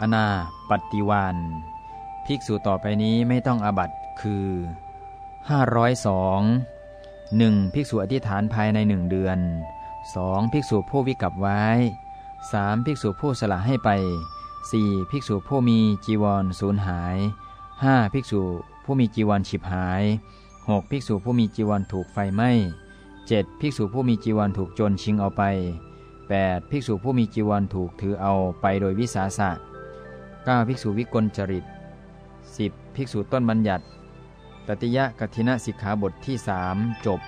อนาปฏิวานภิกษุต่อไปนี้ไม่ต้องอาบัตคือ 502 1. ภิกษุอธิษฐานภายในหนึ่งเดือน 2. ภิกษุผู้วิกับไว้ 3. ภิกษุผู้สละให้ไป 4. ภิกษุผู้มีจีวรสูญหาย 5. ภิกษุผู้มีจีวรฉิบหาย 6. ภิกษุผู้มีจีวรถูกไฟไหม้ 7. ภิกษุผู้มีจีวรถูกโจรชิงเอาไป 8. ภิกษุผู้มีจีวรถูกถือเอาไปโดยวิสาสะ 9. ภิกษุวิกลจริต 10. ภิกษุต้นบัญญัติ ตติยะกัทินะสิกขาบทที่สจบ